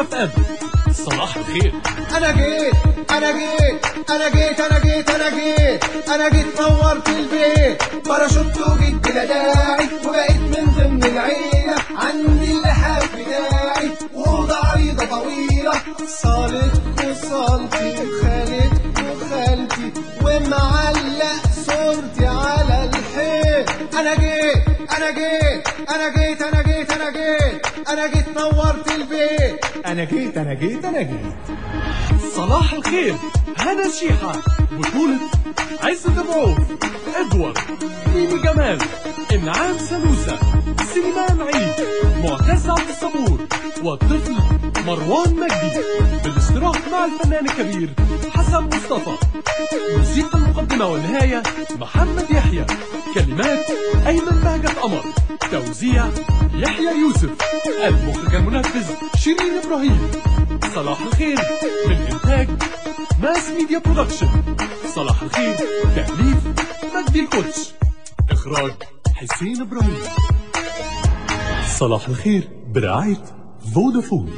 FM صباح الخير. أنا جيت أنا جيت أنا جيت أنا جيت أنا جيت. أنا جيت نورت البيت. باراشوت وجيت بلا داعي وبقيت من ضمن العيلة. عندي اللحاف بتاعي وأوضة عريضة طويلة. صالت وصالتي وخالت وخالتي. ومعلق صورتي على الحيط. أنا جيت أنا جيت أنا جيت أنا جيت أنا جيت أنا جيت نورت البيت. أنا جيت أنا جيت أنا جيت. صلاح الخير هنا شيحة بطولة عزت ابو إدوارد ميمي جمال انعام سلوسة سليمان عيد معتز عبد الصبور والطفل مروان مجدي بالاشتراك مع الفنان الكبير حسن مصطفى. موسيقى المقدمة والنهاية محمد يحيى. كلمات أيمن بهجت قمر توزيع يحيى يوسف. المخرج المنفذ شيرين إبراهيم. صلاح الخير من إنتاج Mass Media Production. صلاح الخير تأليف مجدي القدس إخراج حسين إبراهيم. صلاح الخير برعاية فودافون.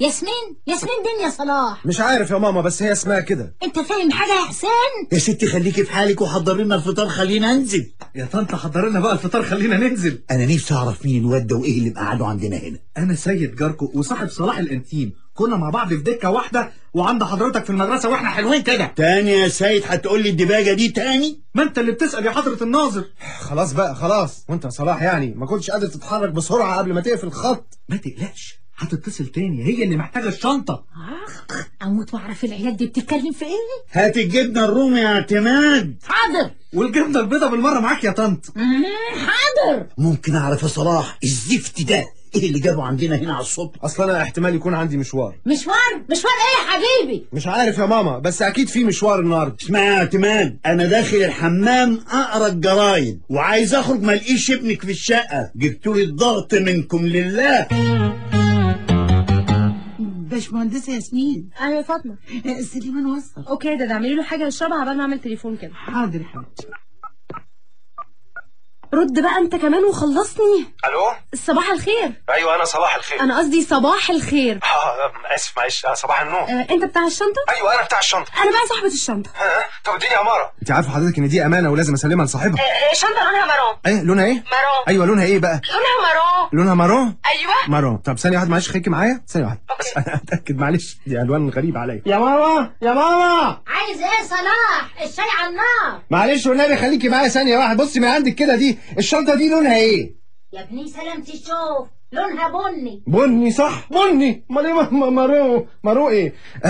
ياسمين ياسمين بين يا صلاح. مش عارف يا ماما بس هي اسمها كده. انت فاهم حاجة يا حسين؟ يا ستي خليكي في حالك وحضر لنا الفطار خلينا انزل يا طنط حضر لنا بقى الفطار خلينا ننزل. أنا نفسي أعرف مين الواد ده وإيه اللي مقعده عندنا هنا. أنا سيد جاركو وصاحب صلاح الإنتيم. كنا مع بعض في دكة واحدة وعند حضرتك في المدرسة وإحنا حلوين كده. تاني يا سيد هتقول لي الدباجة دي تاني؟ ما أنت اللي بتسأل يا حضرة الناظر. خلاص بقى خلاص. وأنت يا صلاح يعني ما كنتش قادر تتحرك بسرعة قبل ما تقفل الخط. ما تقلقش. هتتصل تاني. هي اللي محتاجة الشنطة. اخ أموت وأعرف العيال دي بتتكلم في إيه؟ هات الجبنة الرومي يا اعتماد. حاضر. والجبنة البيضة بالمرة معاك يا طنط. حاضر. ممكن أعرف يا صلاح الزفت ده؟ إيه اللي جابه عندنا هنا على الصبح؟ أصلا أنا احتمال يكون عندي مشوار. مشوار؟ مشوار إيه يا حبيبي؟ مش عارف يا ماما بس أكيد في مشوار النهارده. اسمع يا اعتماد أنا داخل الحمام أقرأ الجرايد وعايز أخرج ما الاقيش ابنك في الشقة. جبتوا لي الضغط منكم لله. باشمهندسة ياسمين. أيوه يا فاطمة. سليمان وصل أوكي ده ده اعملي له حاجة يشربها عبال ما أعمل تليفون كده. حاضر حاضر رد بقى أنت كمان وخلصني. ألو؟ صباح الخير. أيوه أنا صلاح الخير. أنا قصدي صباح الخير. آه آسف معلش. آه، صباح النور. آه، أنت بتاع الشنطة؟ أيوه أنا بتاع الشنطة. أنا بقى صاحبة الشنطة. ها طب اديني عمارة. أنت عارفة حضرتك إن دي أمانة ولازم أسلمها لصاحبها. الشنطه لونها مارون. إيه لونها إيه؟ مارون. أيوه لونها إيه بقى؟ لونها مارون. لونها مارون؟ أيوه. مارون. طب ثانية واحدة معلش خليكي معايا. ثانية واحدة. أنا أتأكد معلش دي ألوان غريبة عليا. يا ماما يا ماما! عايز إيه؟ صلاح الشاي على النار. معلش والنبي خليكي معايا ثانية واحدة. بصي من عندك كده دي الشنطة دي لونها إيه؟ يا ابني سلامتي شوف. لونها بني. بني صح؟ بني. امال إيه؟ marron marron إيه؟ آه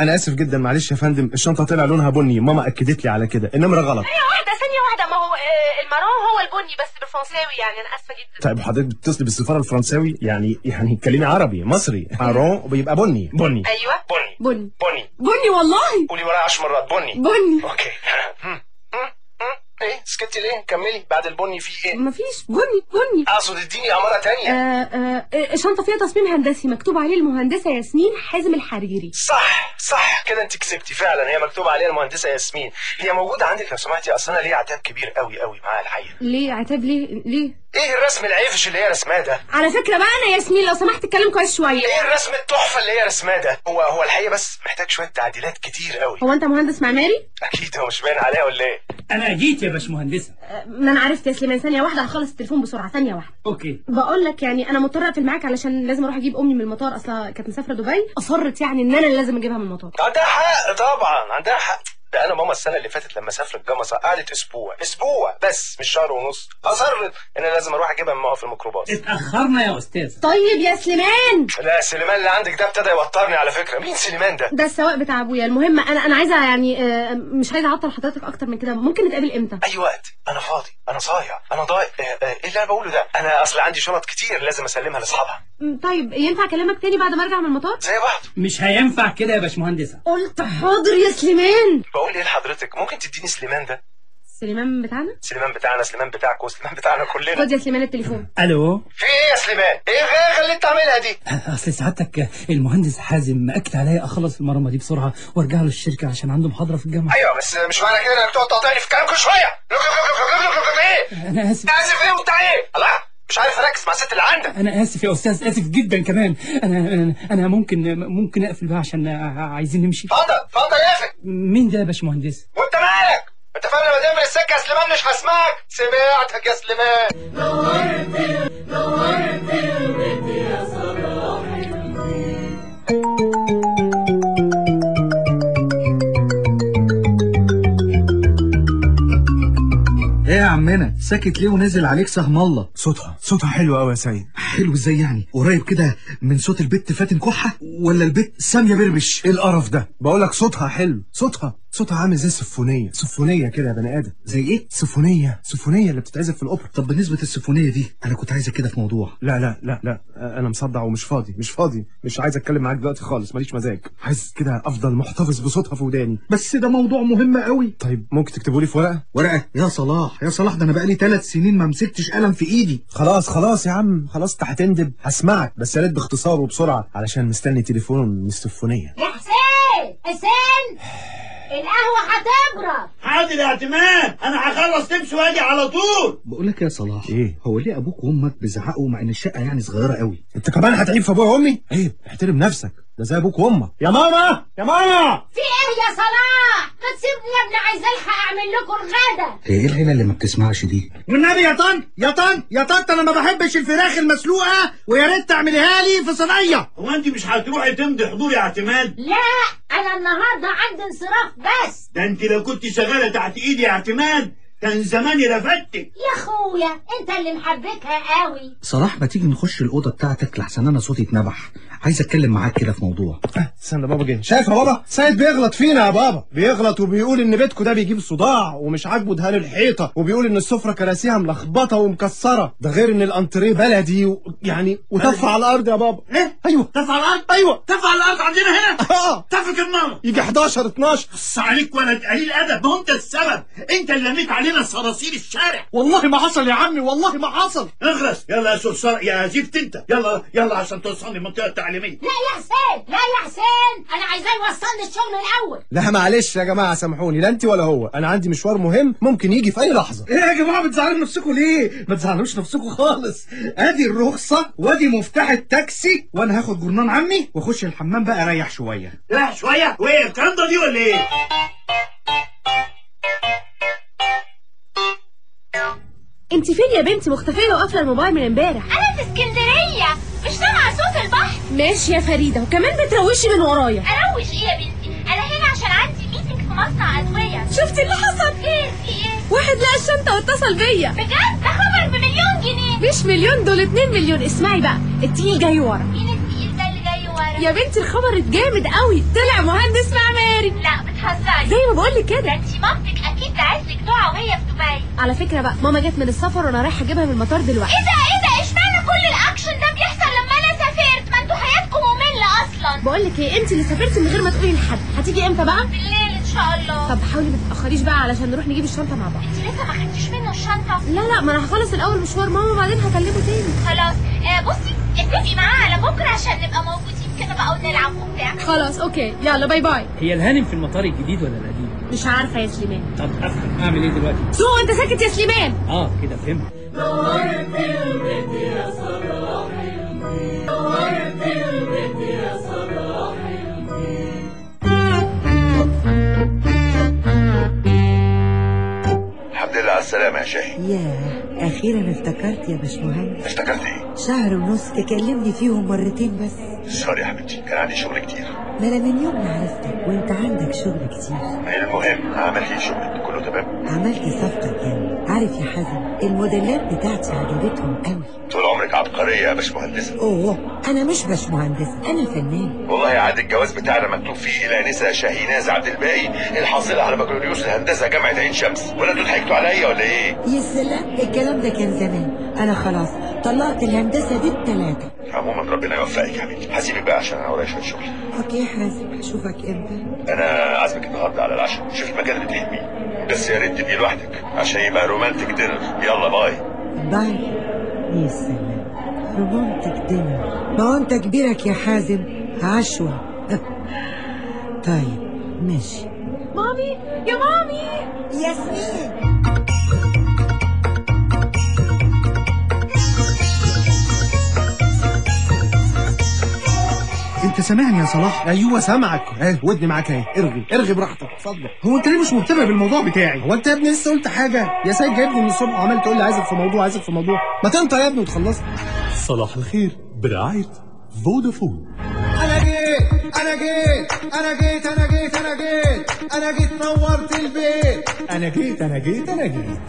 أنا اسف جدا معلش يا فندم الشنطة طلع لونها بني. ماما اكدت لي على كده. النمره غلط. ثانية واحدة ثانية واحدة. ما هو آه، ال marron هو البني بس بالفرنساوي يعني. أنا آسفة جدا. طيب حضرتك بتتصلي بالسفارة الفرنساوي؟ يعني يعني اتكلمي عربي مصري. marron بيبقى بني. بني. أيوه. بني. بني. بني. بني والله. قولي ورايا 10 مرات. بني. بني. okay. ليه كملي بعد البني في إيه؟ مفيش. بني بني. أقصد اديني عماره تانية. آه آه آه، الشنطه فيها تصميم هندسي مكتوب عليه المهندسة ياسمين حازم الحريري. صح صح. كده انت كسبتي فعلا. هي مكتوب عليها المهندسة ياسمين. هي موجودة عندك لو سمحتي أصل أنا ليا عتاب كبير قوي قوي معاها الحقيقة ليه عتاب ليه؟ ليه؟ إيه الرسم العيفش اللي هي رسماه ده؟ على فكرة بقى أنا ياسمين لو سمحت اتكلم كويس شوية. إيه الرسم التحفة اللي هي رسماه ده؟ هو هو الحقيقة بس محتاج شوية تعديلات كتير قوي. هو أنت مهندس معماري؟ أكيد هو مش باين عليها ولا إيه؟ أنا جيت يا باشمهندسة. آه، ما أنا عرفت يا سليمان. ثانية واحدة هخلص التليفون بسرعة. ثانية واحدة. أوكي. بقول لك يعني أنا مضطرة أقفل معاك علشان لازم أروح أجيب أمي من المطار. أصلا كانت مسافرة دبي. أصرت يعني إن أنا اللي لازم أجيبها من المطار. عندها حق طبعا عندها حق. ده أنا ماما السنة اللي فاتت لما سافرت جمصه قعدت أسبوع أسبوع بس مش شهر ونص. اصرت ان أنا لازم أروح اجيبها من في الميكروباص. اتأخرنا يا أستاذ طيب يا سليمان! لا سليمان اللي عندك ده ابتدى يوترني على فكرة. مين سليمان ده؟ ده السواق بتاع أبويا. المهم أنا أنا عايزة يعني آه، مش عايزة أعطل حضرتك أكتر من كده. ممكن نتقابل إمتى؟ أي وقت. أنا فاضي. أنا صايع. أنا ضايع. آه، آه، إيه اللي أنا بقوله ده؟ أنا أصل عندي شنط كتير لازم أسلمها لأصحابها. طيب ينفع أكلمك تاني بعد ما أرجع من المطار؟ زي بعض. مش هينفع كده يا باشمهندسة. قلت حاضر يا سليمان! بقول إيه لحضرتك ممكن تديني سليمان ده سليمان بتاعنا سليمان بتاعنا سليمان بتاعك وسليمان بتاعنا كلنا خد يا سليمان التليفون ألو في إيه يا سليمان إيه غير اللي انت عاملها دي اصل سعادتك المهندس حازم اكد عليا اخلص المرمى دي بسرعة وارجع له الشركة عشان عنده محاضره في الجامعة أيوه بس مش معنى كده انك تقعد تقاطعني في الكلام كل شوية إيه إيه أنا اسف اسف إيه وبتاع إيه الله مش عارف اركز مع الست اللي عندك أنا اسف يا أستاذ اسف جدا كمان أنا أنا, أنا ممكن ممكن اقفل بقى عشان عايزين نمشي اتفضل اتفضل اقفل مين ده يا باشمهندس؟ وانت مالك؟ انت فاهم لما تعمل السكة يا سليمان مش هسمعك. سمعتك يا سليمان. إيه يا عمنا؟ ساكت ليه ونزل عليك سهم الله؟ صوتها صوتها حلو قوي يا سيد. حلو إزاي يعني؟ قريب كده من صوت البت فاتن كحة؟ ولا البت سامية بربش إيه القرف ده؟ بقول لك صوتها حلو صوتها. صوتها عامل زي السيمفونيه سيمفونيه كده يا بني آدم. زي إيه؟ سيمفونيه سيمفونيه اللي بتتعزف في الأوبرا. طب بالنسبة للسيمفونية دي أنا كنت عايزة كده في موضوع. لا لا لا لا. أنا مصدع ومش فاضي. مش فاضي. مش عايز أتكلم معاك دلوقتي خالص. ماليش مزاج. عايز كده أفضل محتفظ بصوتها في وداني. بس ده موضوع مهم قوي. طيب ممكن تكتبوا لي في ورقة؟ ورقة؟ يا صلاح. يا صلاح ده أنا بقالي ثلاث سنين ما مسكتش قلم في إيدي. خلاص خلاص يا عم. خلاص انت هتندب. هسمعك. بس يا ريت باختصار وبسرعة. علشان مستني تليفون من السيمفونيه يا حسين! حسين! القهوة هتبرد. حاضر يا اعتماد. أنا هخلص لبس وأجي على طول. بقول لك يا صلاح إيه؟ هو ليه أبوك وأمك بيزعقوا مع إن الشقة يعني صغيرة قوي؟ أنت كمان هتعيب في أبويا وأمي؟ عيب احترم نفسك. ده زي أبوك وأمك. يا ماما! يا ماما! في إيه يا صلاح؟ ما تسيبني يا ابني عايز ألحق أعمل لكم الغدا هي إيه العيلة اللي ما بتسمعش دي؟ والنبي يا طن يا طن يا طن أنا ما بحبش الفراخ المسلوقة ويا ريت تعمليها لي في صينية. هو أنت مش هتروحي تمضي حضور يا اعتماد؟ لا أنا النهارده عندي انصراف بس. ده أنت لو كنت شغاله تحت إيدي يا اعتماد كان زماني رفدتك يا أخويا أنت اللي محبكها قوي. صلاح ما تيجي نخش الأوضة بتاعتك لحسن أنا صوتي اتنبح. عايز أتكلم معاك كده في موضوع. استنى بابا جه شايف يا بابا؟ سيد بيغلط فينا يا بابا. بيغلط وبيقول إن بيتكو ده بيجيب صداع ومش عاجبه دهان الحيطة وبيقول إن السفرة كراسيها ملخبطة ومكسرة. ده غير إن الأنتريه بلدي و... يعني وتف على الأرض يا بابا. إيه؟ أيوه. تف على الأرض؟ أيوه. تف على الأرض عندنا هنا. آه تفك النار يجي 11 12 بص عليك ولد قليل أدب. ما هو أنت السبب. أنت اللي لميت علينا صراصير الشارع. والله ما حصل يا عمي والله ما حصل. اخرس يلا يا صرصار يا زفت أنت. يلا يلا عشان توصلني المنطقة التعليمية. لا يا حسين لا يا حسين. أنا عايزاه يوصلني الشغل الأول. لا معلش يا جماعة سامحوني. لا أنت ولا هو. أنا عندي مشوار مهم ممكن يجي في أي لحظة. إيه يا جماعة بتزعلوا نفسكم ليه؟ ما تزعلوش نفسكم خالص. أدي الرخصة وأدي مفتاح التاكسي وأنا هاخد جرنان عمي وأخش الحمام بقى أريح شوية. لا شوية. وإيه الكنده دي ولا إيه؟ انت فين يا بنتي؟ مختفية وقافلة الموبايل من امبارح. أنا في اسكندرية. مش سامعه صوت البحر. ماشي يا فريدة وكمان بتروشي من ورايا. أروش إيه يا بنتي؟ أنا هنا عشان عندي meeting في مصنع أدوية. شفتي اللي حصل؟ خير في إيه. واحد لقى الشنطة واتصل بيا. بجد؟ ده خبر بمليون جنيه. مش مليون دول اتنين مليون. اسمعي بقى التقيل جاي ورا. مين التقيل ده اللي جاي ورا؟ يا بنتي الخبر جامد قوي. طلع مهندس معماري لا بتهزري زي ما بقول لك ده كده انت مامتك أكيد لك دعاء وهي في دبي. على فكرة بقى ماما جت من السفر وأنا رايحة أجيبها من المطار دلوقتي. إيه ده إيه ده إشمعنى كل الأكشن ده بيحصل لما أنا سافرت؟ ما أنتوا حياتكم مملة أصلا. بقول لك إيه انت اللي سافرتي من غير ما تقولي لحد. هتيجي إمتى بقى؟ بالليل إن شاء الله. طب حاولي ما تتاخريش بقى علشان نروح نجيب الشنطة مع بعض. انت لسه ما خدتيش منه الشنطة؟ لا لا ما أنا هخلص الأول مشوار ماما وبعدين هكلمه تاني. خلاص. آه بصي اتفقي معاه على بكرة عشان نبقى موجودين. كده بقى ونلعب وبتاع. خلاص okay. يلا bye bye. هي الهانم في المطار الجديد ولا القديم؟ مش عارفة يا سليمان. طب افهم أعمل إيه دلوقتي؟ سوق أنت ساكت يا سليمان. آه كده فهمت. الحمد لله على السلامة يا شاهين ياه أخيرا افتكرت يا باشمهندس. افتكرت إيه؟ شهر ونص تكلمني فيهم مرتين بس. سوري يا حبيبتي كان عندي شغل كتير. ما أنا من يوم ما عرفتك وأنت عندك شغل كتير. المهم عملت إيه شغلك كله تمام؟ عملت صفقة جامدة عارف يا حازم الموديلات بتاعتي عجبتهم قوي. طول عمرك عبقرية يا باشمهندسة أوه أنا مش باشمهندس أنا فنان. والله عقد الجواز بتاعنا مكتوب فيه الانسة شاهيناز عبد الباقي الحاصلة على بكالوريوس الهندسة جامعة عين شمس. ولا أنتوا ضحكتوا عليا ولا إيه؟ يا سلام الكلام ده كان زمان. أنا خلاص طلقت الهندسة دي التلاتة عموما ربنا يوفقك يا حبيبتي هسيبك بقى عشان أنا ورايا شوية شغل. okay يا حازم أشوفك إمتى. أنا عازمك النهارده على العشاء. شوف المكان اللي تهمي بس يا ريت تبقي لوحدك عشان يبقى romantic dinner. يلا bye. bye. يا سلام. بمنطق دنيا ما انت كبيرك يا حازم. عشوة. طيب ماشي. مامي! يا مامي! ياسمين! انت سامعني يا صلاح؟ أيوه سامعك. اهي ودني معاك أهي. ارغي ارغي براحتك. اتفضل. هو انت ليه مش مهتم بالموضوع بتاعي؟ هو انت يا ابني لسه قلت حاجة؟ يا سيد جايبني من الصبح وعمال تقول لي عايزك في موضوع عايزك في موضوع. ما تنطق يا ابني وتخلصني. صلاح الخير برعاية فودافون. أنا جيت أنا جيت أنا جيت أنا جيت أنا جيت أنا جيت نورت البيت. أنا جيت أنا جيت أنا جيت.